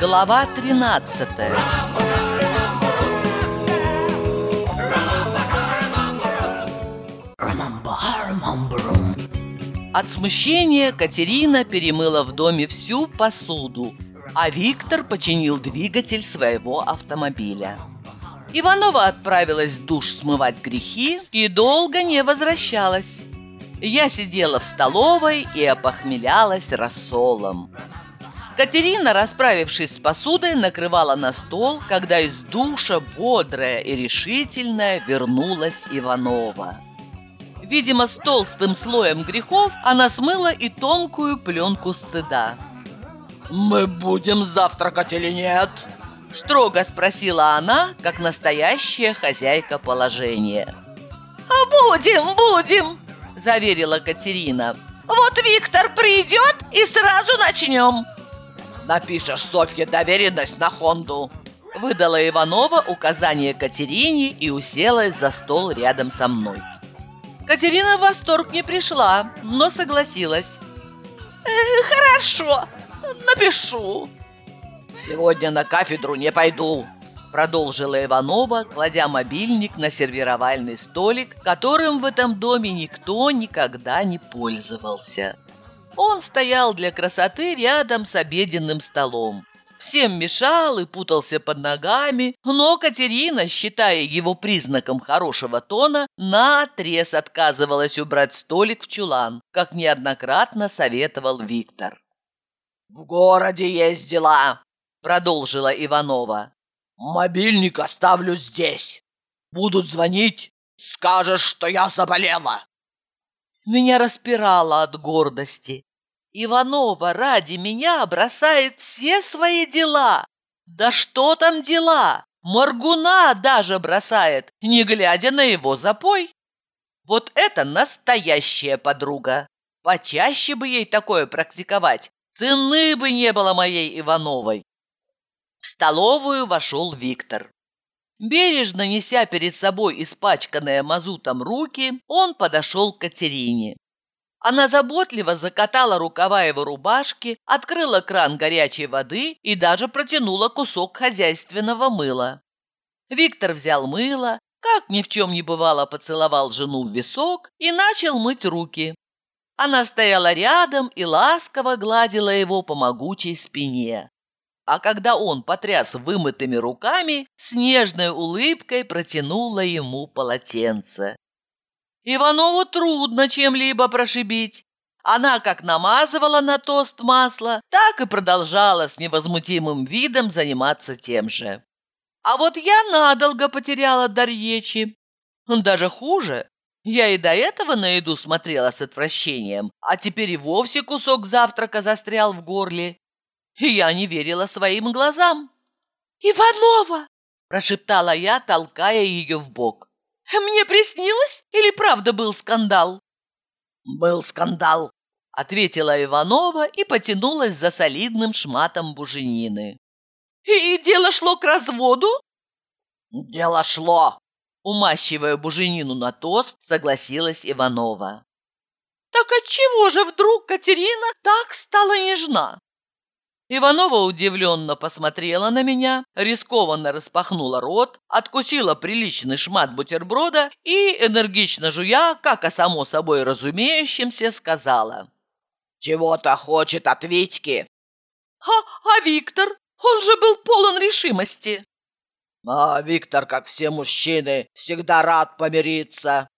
Глава 13 От смущения Катерина перемыла в доме всю посуду, а Виктор починил двигатель своего автомобиля. Иванова отправилась в душ смывать грехи и долго не возвращалась. Я сидела в столовой и опохмелялась рассолом. Катерина, расправившись с посудой, накрывала на стол, когда из душа, бодрая и решительная, вернулась Иванова. Видимо, с толстым слоем грехов она смыла и тонкую пленку стыда. «Мы будем завтракать или нет?» Строго спросила она, как настоящая хозяйка положения. «Будем, будем!» – заверила Катерина. «Вот Виктор придет и сразу начнем!» «Напишешь Софье доверенность на Хонду!» Выдала Иванова указание Катерине и уселась за стол рядом со мной. Катерина в восторг не пришла, но согласилась. Э, «Хорошо, напишу». «Сегодня на кафедру не пойду», продолжила Иванова, кладя мобильник на сервировальный столик, которым в этом доме никто никогда не пользовался. Он стоял для красоты рядом с обеденным столом всем мешал и путался под ногами, но Катерина, считая его признаком хорошего тона, наотрез отказывалась убрать столик в чулан, как неоднократно советовал Виктор. «В городе есть дела», — продолжила Иванова. «Мобильник оставлю здесь. Будут звонить, скажешь, что я заболела». Меня распирало от гордости. Иванова ради меня бросает все свои дела. Да что там дела? Моргуна даже бросает, не глядя на его запой. Вот это настоящая подруга. Почаще бы ей такое практиковать, цены бы не было моей Ивановой. В столовую вошел Виктор. Бережно неся перед собой испачканные мазутом руки, он подошел к Катерине. Она заботливо закатала рукава его рубашки, открыла кран горячей воды и даже протянула кусок хозяйственного мыла. Виктор взял мыло, как ни в чем не бывало, поцеловал жену в висок и начал мыть руки. Она стояла рядом и ласково гладила его по могучей спине. А когда он потряс вымытыми руками, с нежной улыбкой протянула ему полотенце. Иванову трудно чем-либо прошибить. Она как намазывала на тост масло, так и продолжала с невозмутимым видом заниматься тем же. А вот я надолго потеряла дар речи. Даже хуже. Я и до этого на еду смотрела с отвращением, а теперь и вовсе кусок завтрака застрял в горле. И я не верила своим глазам. «Иванова!» – прошептала я, толкая ее в бок. Мне приснилось или правда был скандал? Был скандал, ответила Иванова и потянулась за солидным шматом буженины. И дело шло к разводу? Дело шло, умащивая буженину на тост, согласилась Иванова. Так отчего же вдруг Катерина так стала нежна? Иванова удивленно посмотрела на меня, рискованно распахнула рот, откусила приличный шмат бутерброда и, энергично жуя, как о само собой разумеющемся, сказала. «Чего-то хочет от Витьки». «А, а Виктор? Он же был полон решимости». «А Виктор, как все мужчины, всегда рад помириться».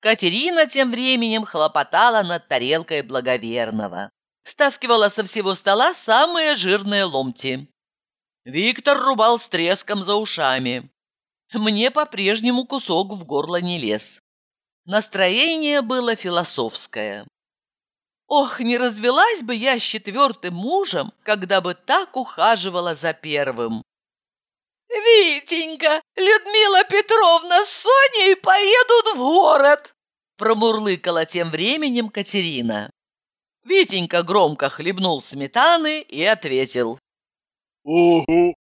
Катерина тем временем хлопотала над тарелкой благоверного стаскивала со всего стола самые жирные ломти. Виктор рубал с треском за ушами. Мне по-прежнему кусок в горло не лез. Настроение было философское. Ох, не развелась бы я с четвертым мужем, когда бы так ухаживала за первым. «Витенька, Людмила Петровна с Соней поедут в город!» Промурлыкала тем временем Катерина. Витенька громко хлебнул сметаны и ответил. «Угу».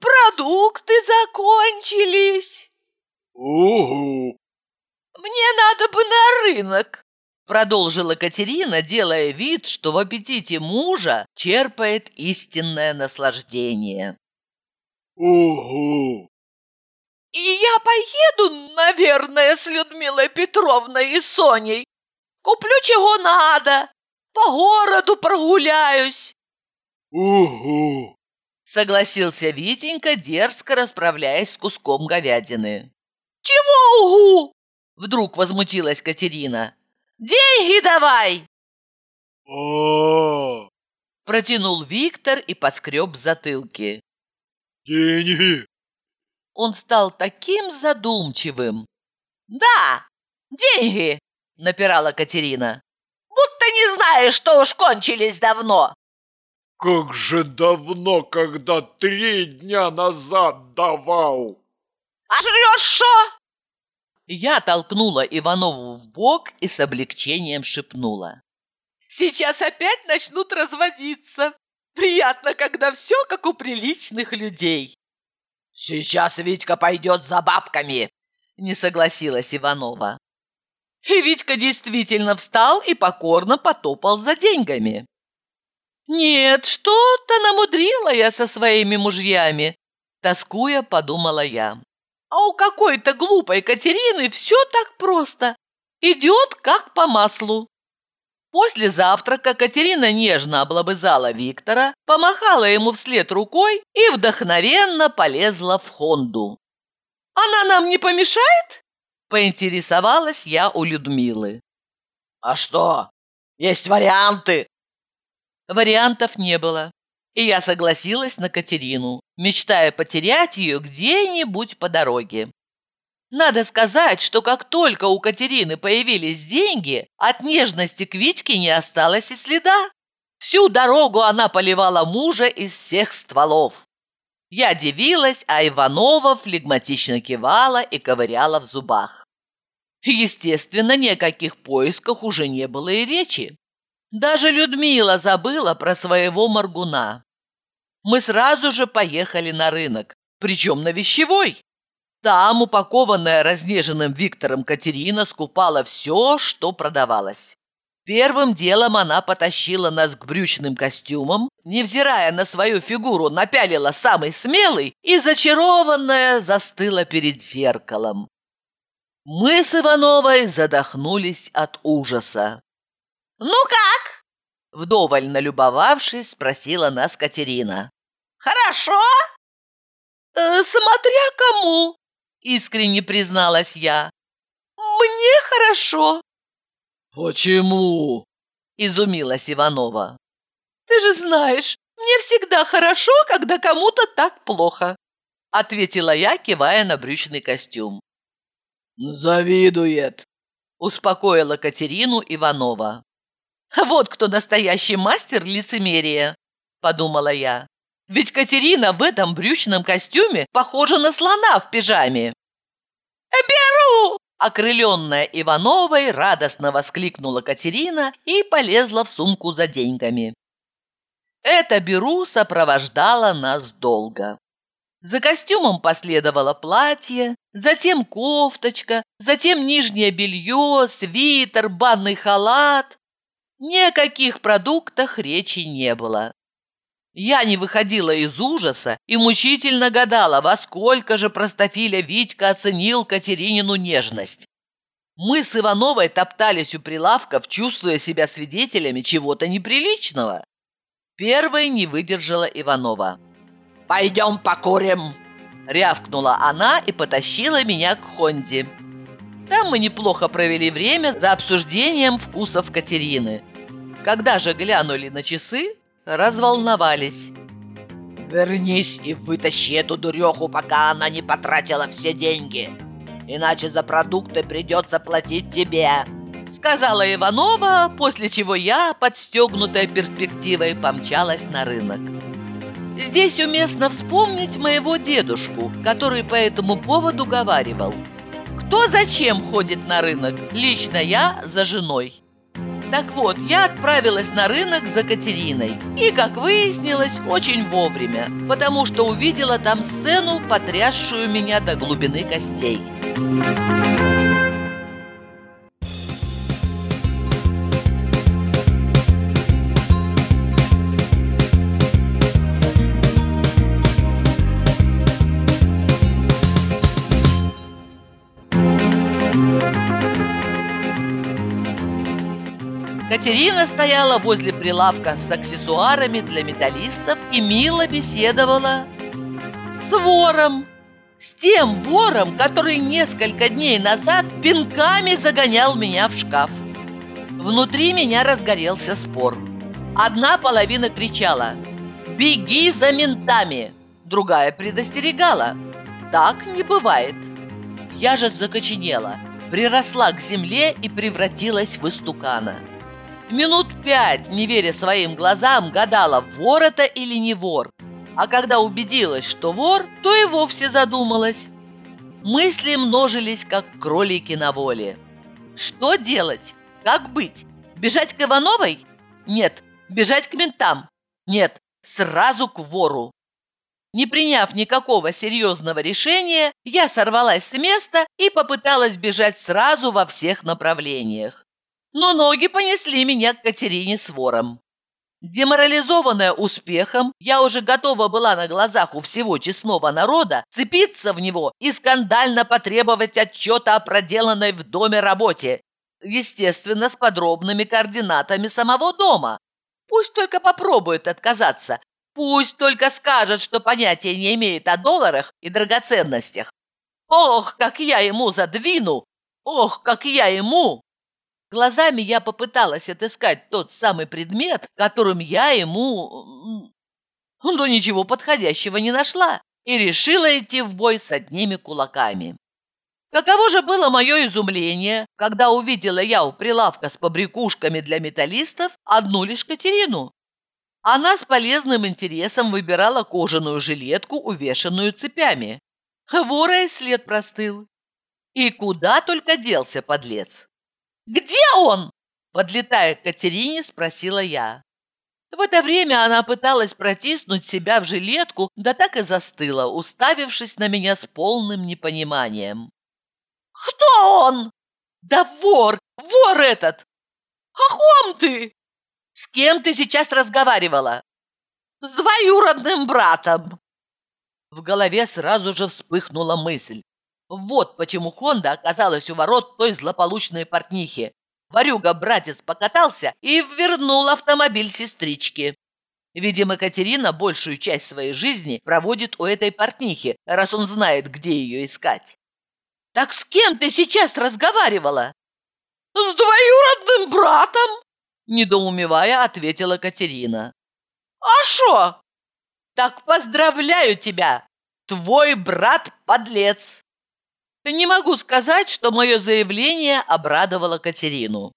«Продукты закончились». «Угу». «Мне надо бы на рынок». Продолжила Катерина, делая вид, что в аппетите мужа черпает истинное наслаждение. Угу. И я поеду, наверное, с Людмилой Петровной и Соней. Куплю чего надо, по городу прогуляюсь. Угу. Согласился Витенька, дерзко расправляясь с куском говядины. Чего угу? Вдруг возмутилась Катерина. Деньги давай! А, Протянул Виктор и поскреб затылки. деньги. Он стал таким задумчивым. «Да, деньги!» — напирала Катерина. Будто не знаешь, что уж кончились давно. Как же давно, когда три дня назад давал. А жрешь шо? Я толкнула Иванову в бок и с облегчением шепнула. Сейчас опять начнут разводиться. Приятно, когда все как у приличных людей. Сейчас Витька пойдет за бабками. Не согласилась Иванова. И Витька действительно встал и покорно потопал за деньгами. «Нет, что-то намудрила я со своими мужьями», — тоскуя подумала я. «А у какой-то глупой Катерины все так просто. Идет как по маслу». После завтрака Катерина нежно облобызала Виктора, помахала ему вслед рукой и вдохновенно полезла в Хонду. «Она нам не помешает?» – поинтересовалась я у Людмилы. А что? Есть варианты. Вариантов не было, и я согласилась на Катерину, мечтая потерять ее где-нибудь по дороге. Надо сказать, что как только у Катерины появились деньги, от нежности к Витьке не осталось и следа. Всю дорогу она поливала мужа из всех стволов. Я дивилась, а Иванова флегматично кивала и ковыряла в зубах. Естественно, ни о каких поисках уже не было и речи. Даже Людмила забыла про своего моргуна. Мы сразу же поехали на рынок, причем на вещевой. Там, упакованная разнеженным Виктором Катерина, скупала все, что продавалось. Первым делом она потащила нас к брючным костюмам, невзирая на свою фигуру, напялила самый смелый и, зачарованная, застыла перед зеркалом. Мы с Ивановой задохнулись от ужаса. Ну как? Вдоволь налюбовавшись, спросила нас Катерина. Хорошо? «Э, «Смотря кому!» — искренне призналась я. «Мне хорошо!» Почему? Изумилась Иванова. Ты же знаешь, мне всегда хорошо, когда кому-то так плохо. Ответила я, кивая на брючный костюм. Завидует. Успокоила Катерину Иванова. Вот кто настоящий мастер лицемерия, подумала я. Ведь Катерина в этом брючном костюме похожа на слона в пижаме. «Беру!» Окрыленная Ивановой радостно воскликнула Катерина и полезла в сумку за деньгами. Это беру сопровождала нас долго. За костюмом последовало платье, затем кофточка, затем нижнее белье, свитер, банный халат. Ни о каких продуктах речи не было. Я не выходила из ужаса и мучительно гадала, во сколько же простофиля Витька оценил Катеринину нежность. Мы с Ивановой топтались у прилавков, чувствуя себя свидетелями чего-то неприличного. Первой не выдержала Иванова. Пойдем покурим. Рявкнула она и потащила меня к Хонде. Там мы неплохо провели время за обсуждением вкусов Катерины. Когда же глянули на часы, разволновались. Вернись и вытащи эту дуреху, пока она не потратила все деньги. Иначе за продукты придется платить тебе. Сказала Иванова, после чего я, подстегнутая перспективой, помчалась на рынок. Здесь уместно вспомнить моего дедушку, который по этому поводу говаривал. Кто зачем ходит на рынок? Лично я за женой. Так вот, я отправилась на рынок за Катериной. И, как выяснилось, очень вовремя, потому что увидела там сцену, потрясшую меня до глубины костей. Катерина стояла возле прилавка с аксессуарами для металлистов и мило беседовала с вором. С тем вором, который несколько дней назад пинками загонял меня в шкаф. Внутри меня разгорелся спор. Одна половина кричала «Беги за ментами!» Другая предостерегала «Так не бывает!» Я же закоченела, приросла к земле и превратилась в истукана. Минут пять, не веря своим глазам, гадала, вор это или не вор. А когда убедилась, что вор, то и вовсе задумалась. Мысли множились, как кролики на воле. Что делать? Как быть? Бежать к Ивановой? Нет. Бежать к ментам? Нет. Сразу к вору. Не приняв никакого серьезного решения, я сорвалась с места и попыталась бежать сразу во всех направлениях но ноги понесли меня к Катерине с вором. Деморализованная успехом, я уже готова была на глазах у всего честного народа цепиться в него и скандально потребовать отчета о проделанной в доме работе. Естественно, с подробными координатами самого дома. Пусть только попробует отказаться. Пусть только скажет, что понятия не имеет о долларах и драгоценностях. Ох, как я ему задвину! Ох, как я ему! Глазами я попыталась отыскать тот самый предмет, которым я ему... Но ничего подходящего не нашла и решила идти в бой с одними кулаками. Каково же было мое изумление, когда увидела я у прилавка с побрякушками для металлистов одну лишь Катерину. Она с полезным интересом выбирала кожаную жилетку, увешанную цепями. Вора и след простыл. И куда только делся подлец. «Где он?» Подлетая к Катерине, спросила я. В это время она пыталась протиснуть себя в жилетку, да так и застыла, уставившись на меня с полным непониманием. «Кто он?» «Да вор! Вор этот!» «О ком ты?» «С кем ты сейчас разговаривала?» «С двоюродным братом!» В голове сразу же вспыхнула мысль. Вот почему Хонда оказалась у ворот той злополучной портнихи. Варюга-братец покатался и вернул автомобиль сестричке. Видимо, Катерина большую часть своей жизни проводит у этой портнихи, раз он знает, где ее искать. «Так с кем ты сейчас разговаривала?» «С двоюродным братом!» Недоумевая, ответила Катерина. «А шо?» «Так поздравляю тебя! Твой брат подлец!» Не могу сказать, что мое заявление обрадовало Катерину.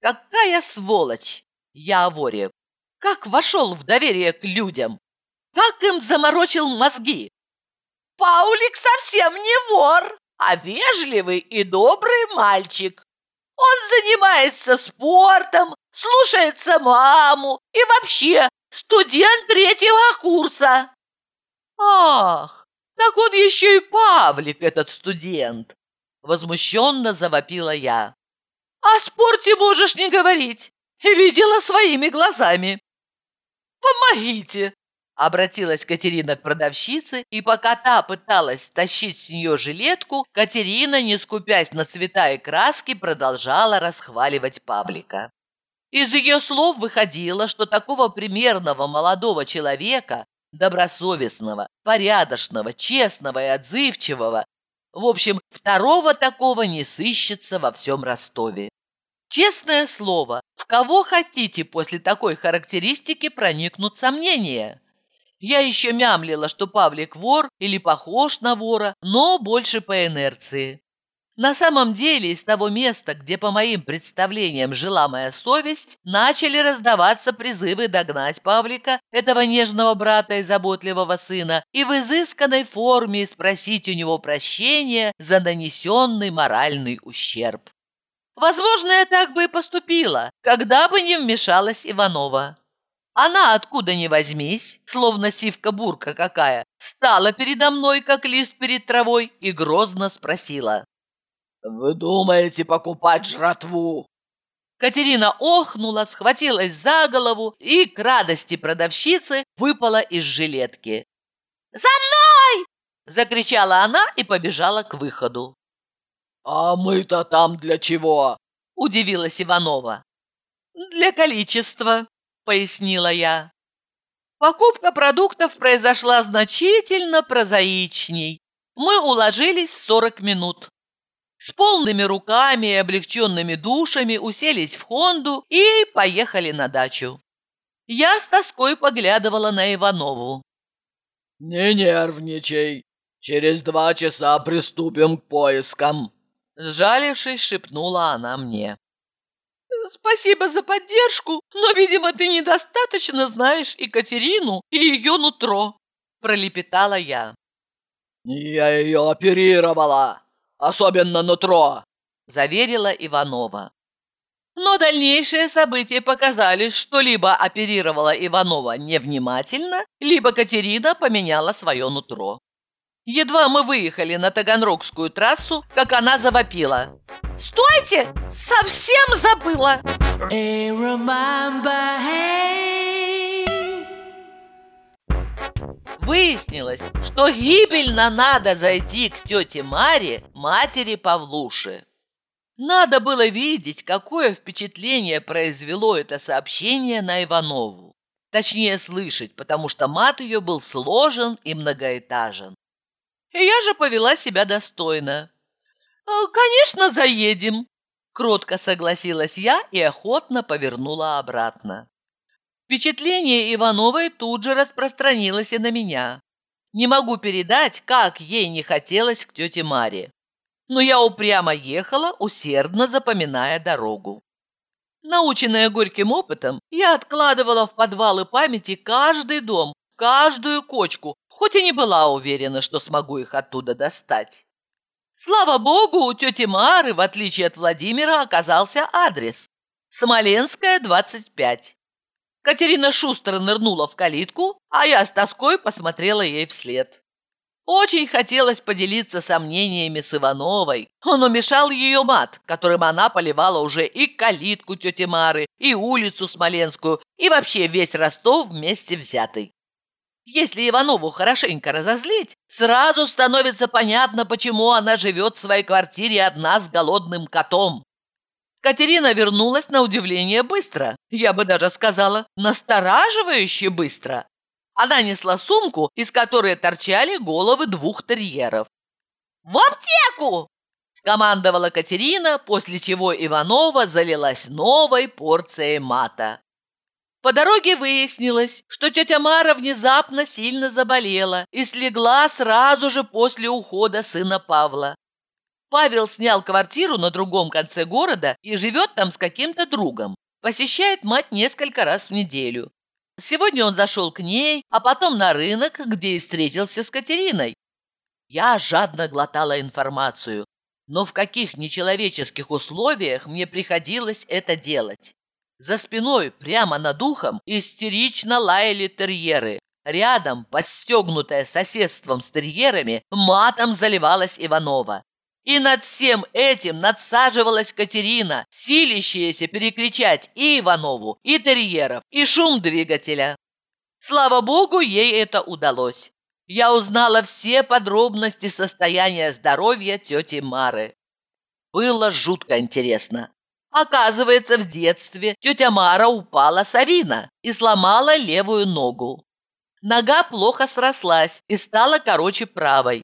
Какая сволочь! Я о воре. Как вошел в доверие к людям? Как им заморочил мозги? Паулик совсем не вор, а вежливый и добрый мальчик. Он занимается спортом, слушается маму и вообще студент третьего курса. Ах, так он еще и Павлик, этот студент!» Возмущенно завопила я. «О спорте можешь не говорить. Видела своими глазами». «Помогите!» Обратилась Катерина к продавщице, и пока та пыталась тащить с нее жилетку, Катерина, не скупясь на цвета и краски, продолжала расхваливать Павлика. Из ее слов выходило, что такого примерного молодого человека добросовестного, порядочного, честного и отзывчивого. В общем, второго такого не сыщется во всем Ростове. Честное слово, в кого хотите после такой характеристики проникнут сомнения? Я еще мямлила, что Павлик вор или похож на вора, но больше по инерции. На самом деле из того места, где по моим представлениям жила моя совесть, начали раздаваться призывы догнать Павлика, этого нежного брата и заботливого сына, и в изысканной форме спросить у него прощения за нанесенный моральный ущерб. Возможно, я так бы и поступила, когда бы не вмешалась Иванова. Она, откуда ни возьмись, словно сивка-бурка какая, встала передо мной, как лист перед травой, и грозно спросила. «Вы думаете покупать жратву?» Катерина охнула, схватилась за голову и, к радости продавщицы, выпала из жилетки. «За мной!» – закричала она и побежала к выходу. «А мы-то там для чего?» – удивилась Иванова. «Для количества», – пояснила я. Покупка продуктов произошла значительно прозаичней. Мы уложились в 40 минут. С полными руками и облегченными душами уселись в Хонду и поехали на дачу. Я с тоской поглядывала на Иванову. «Не нервничай, через два часа приступим к поискам», Сжалившись, шепнула она мне. «Спасибо за поддержку, но, видимо, ты недостаточно знаешь Екатерину и ее нутро», – пролепетала я. «Я ее оперировала, особенно нутро», – заверила Иванова. Но дальнейшие события показали, что либо оперировала Иванова невнимательно, либо Катерина поменяла свое нутро. Едва мы выехали на Таганрогскую трассу, как она завопила. «Стойте! Совсем забыла!» Выяснилось, что гибельно надо зайти к тете Маре, матери Павлуши. Надо было видеть, какое впечатление произвело это сообщение на Иванову. Точнее, слышать, потому что мат ее был сложен и многоэтажен. И я же повела себя достойно. «Э, «Конечно, заедем!» Кротко согласилась я и охотно повернула обратно. Впечатление Ивановой тут же распространилось и на меня. Не могу передать, как ей не хотелось к тете Маре. Но я упрямо ехала, усердно запоминая дорогу. Наученная горьким опытом, я откладывала в подвалы памяти каждый дом, каждую кочку, хоть и не была уверена, что смогу их оттуда достать. Слава богу, у тети Мары, в отличие от Владимира, оказался адрес. Смоленская, 25. Катерина шустро нырнула в калитку, а я с тоской посмотрела ей вслед. Очень хотелось поделиться сомнениями с Ивановой, но мешал ее мат, которым она поливала уже и калитку тети Мары, и улицу Смоленскую, и вообще весь Ростов вместе взятый. Если Иванову хорошенько разозлить, сразу становится понятно, почему она живет в своей квартире одна с голодным котом. Катерина вернулась на удивление быстро, я бы даже сказала, настораживающе быстро. Она несла сумку, из которой торчали головы двух терьеров. «В аптеку!» – скомандовала Катерина, после чего Иванова залилась новой порцией мата. По дороге выяснилось, что тетя Мара внезапно сильно заболела и слегла сразу же после ухода сына Павла. Павел снял квартиру на другом конце города и живет там с каким-то другом. Посещает мать несколько раз в неделю. Сегодня он зашел к ней, а потом на рынок, где и встретился с Катериной. Я жадно глотала информацию, но в каких нечеловеческих условиях мне приходилось это делать. За спиной, прямо над ухом, истерично лаяли терьеры. Рядом, подстегнутая соседством с терьерами, матом заливалась Иванова. И над всем этим надсаживалась Катерина, силищаяся перекричать и Иванову, и терьеров, и шум двигателя. Слава богу, ей это удалось. Я узнала все подробности состояния здоровья тети Мары. Было жутко интересно. Оказывается, в детстве тетя Мара упала с авина и сломала левую ногу. Нога плохо срослась и стала короче правой.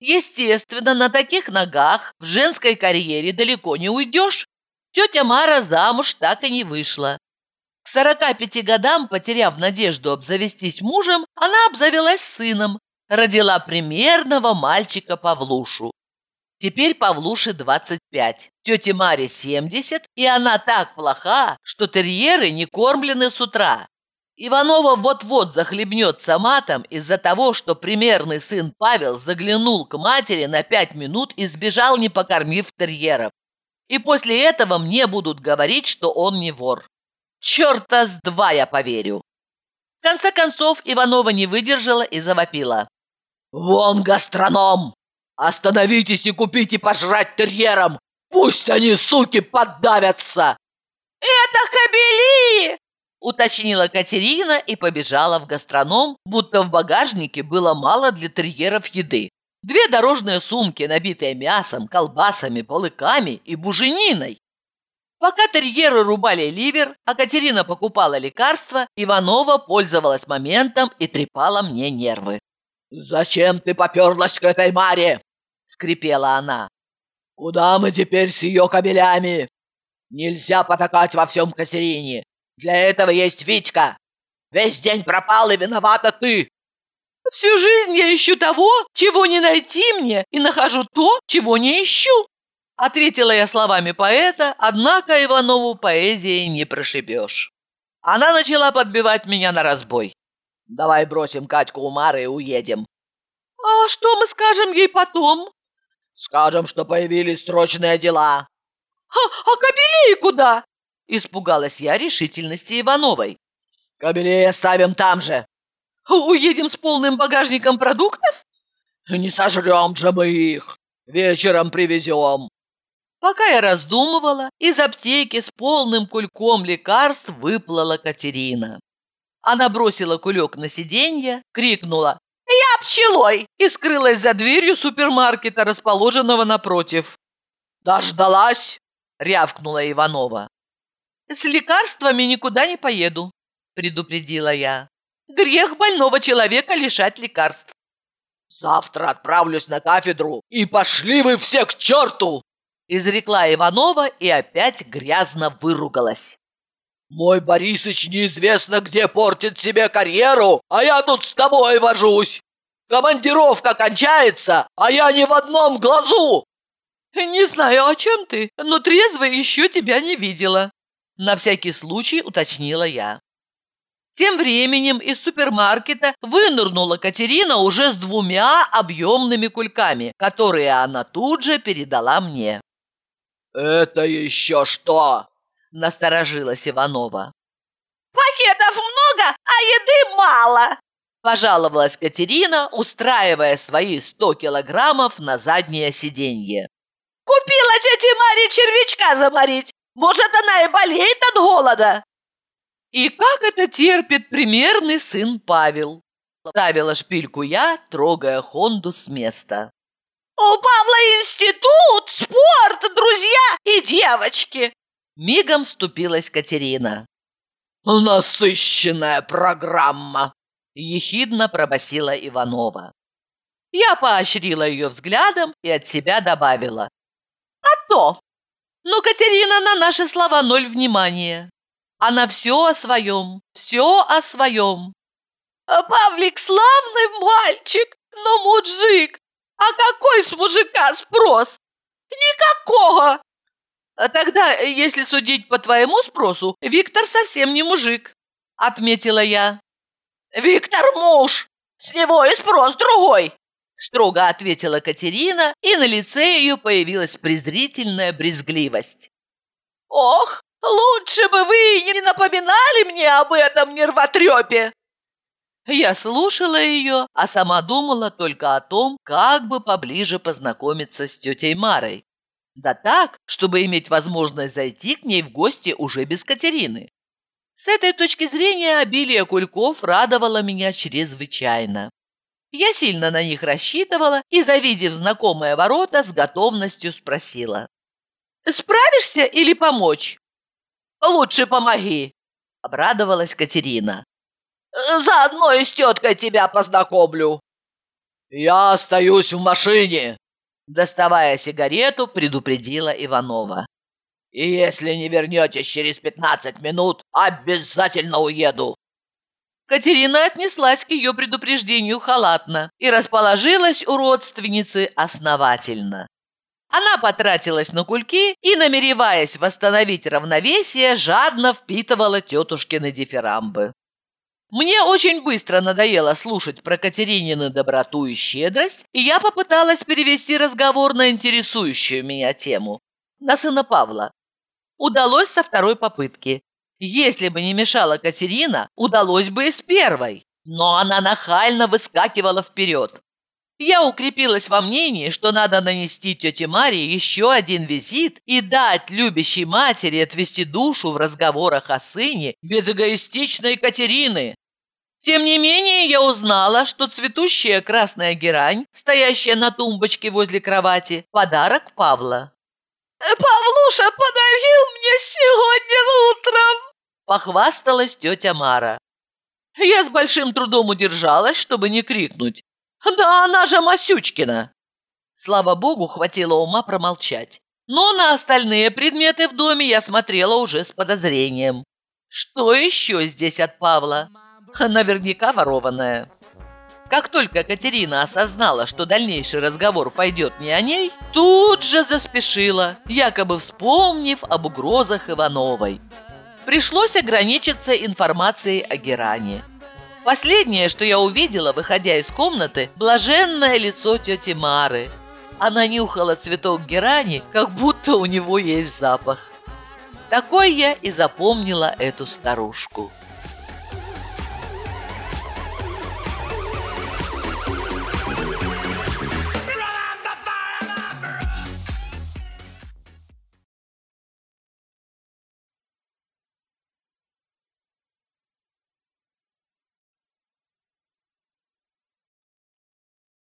Естественно, на таких ногах в женской карьере далеко не уйдешь. Тетя Мара замуж так и не вышла. К 45 годам, потеряв надежду обзавестись мужем, она обзавелась сыном, родила примерного мальчика Павлушу. Теперь Павлуше 25, тете Маре 70, и она так плоха, что терьеры не кормлены с утра. Иванова вот-вот захлебнется матом из-за того, что примерный сын Павел заглянул к матери на пять минут и сбежал, не покормив терьеров. И после этого мне будут говорить, что он не вор. Черта с два я поверю. В конце концов Иванова не выдержала и завопила. «Вон гастроном! Остановитесь и купите пожрать терьерам! Пусть они, суки, поддавятся!» «Это кобели!» Уточнила Катерина и побежала в гастроном, будто в багажнике было мало для терьеров еды. две дорожные сумки, набитые мясом, колбасами, полыками и бужениной. Пока терьеры рубали ливер, а Катерина покупала лекарства, Иванова пользовалась моментом и трепала мне нервы. «Зачем ты поперлась к этой Маре?» — скрипела она. «Куда мы теперь с ее кабелями? Нельзя потакать во всем Катерине. Для этого есть Витька. Весь день пропал, и виновата ты. Всю жизнь я ищу того, чего не найти мне, и нахожу то, чего не ищу. Ответила я словами поэта, однако Иванову поэзией не прошибешь. Она начала подбивать меня на разбой. Давай бросим Катьку у Мары и уедем. А что мы скажем ей потом? Скажем, что появились срочные дела. А, а кобелей куда? Испугалась я решительности Ивановой. Кобелей оставим там же. Уедем с полным багажником продуктов? Не сожрем же мы их. Вечером привезем. Пока я раздумывала, из аптеки с полным кульком лекарств выплыла Катерина. Она бросила кулек на сиденье, крикнула «Я пчелой!» и скрылась за дверью супермаркета, расположенного напротив. «Дождалась!» — рявкнула Иванова. «С лекарствами никуда не поеду», — предупредила я. «Грех больного человека лишать лекарств». «Завтра отправлюсь на кафедру, и пошли вы все к черту!» изрекла Иванова и опять грязно выругалась. «Мой Борисыч неизвестно где портит себе карьеру, а я тут с тобой вожусь. Командировка кончается, а я ни в одном глазу!» «Не знаю, о чем ты, но трезво еще тебя не видела», на всякий случай уточнила я. Тем временем из супермаркета вынырнула Катерина уже с двумя объемными кульками, которые она тут же передала мне. «Это еще что?» – насторожилась Иванова. «Пакетов много, а еды мало!» – пожаловалась Катерина, устраивая свои сто килограммов на заднее сиденье. «Купила тете Маре червячка заморить. Может, она и болеет от голода?» «И как это терпит примерный сын Павел?» Ставила шпильку я, трогая Хонду с места. У Павла институт, спорт, друзья и девочки!» Мигом вступилась Катерина. «Насыщенная программа!» Ехидно пробасила Иванова. Я поощрила ее взглядом и от себя добавила. «А то! Но Катерина на наши слова ноль внимания. Она все о своем, все о своем. Павлик славный мальчик, но муджик, а какой с мужика спрос? Никакого! А тогда, если судить по твоему спросу, Виктор совсем не мужик, отметила я. Виктор муж, с него и спрос другой, строго ответила Катерина, и на лице ее появилась презрительная брезгливость. Ох, лучше бы вы не напоминали мне об этом нервотрепе. Я слушала ее, а сама думала только о том, как бы поближе познакомиться с тетей Марой. Да так, чтобы иметь возможность зайти к ней в гости уже без Катерины. С этой точки зрения обилие кульков радовало меня чрезвычайно. Я сильно на них рассчитывала и, завидев знакомые ворота, с готовностью спросила. «Справишься или помочь?» «Лучше помоги», — обрадовалась Катерина. Заодно и с теткой тебя познакомлю. Я остаюсь в машине, доставая сигарету, предупредила Иванова. И если не вернетесь через пятнадцать минут, обязательно уеду. Катерина отнеслась к ее предупреждению халатно и расположилась у родственницы основательно. Она потратилась на кульки и, намереваясь восстановить равновесие, жадно впитывала тетушкины дифирамбы. Мне очень быстро надоело слушать про Катеринины доброту и щедрость, и я попыталась перевести разговор на интересующую меня тему – на сына Павла. Удалось со второй попытки. Если бы не мешала Катерина, удалось бы и с первой. Но она нахально выскакивала вперед. Я укрепилась во мнении, что надо нанести тете Марии еще один визит и дать любящей матери отвести душу в разговорах о сыне без эгоистичной Катерины. Тем не менее, я узнала, что цветущая красная герань, стоящая на тумбочке возле кровати, подарок Павла. «Павлуша подарил мне сегодня утром!» Похвасталась тетя Мара. Я с большим трудом удержалась, чтобы не крикнуть. «Да она же Масючкина!» Слава богу, хватило ума промолчать. Но на остальные предметы в доме я смотрела уже с подозрением. Что еще здесь от Павла? Наверняка ворованное. Как только Катерина осознала, что дальнейший разговор пойдет не о ней, тут же заспешила, якобы вспомнив об угрозах Ивановой. Пришлось ограничиться информацией о Геране. Последнее, что я увидела, выходя из комнаты, блаженное лицо тети Мары. Она нюхала цветок герани, как будто у него есть запах. Такой я и запомнила эту старушку.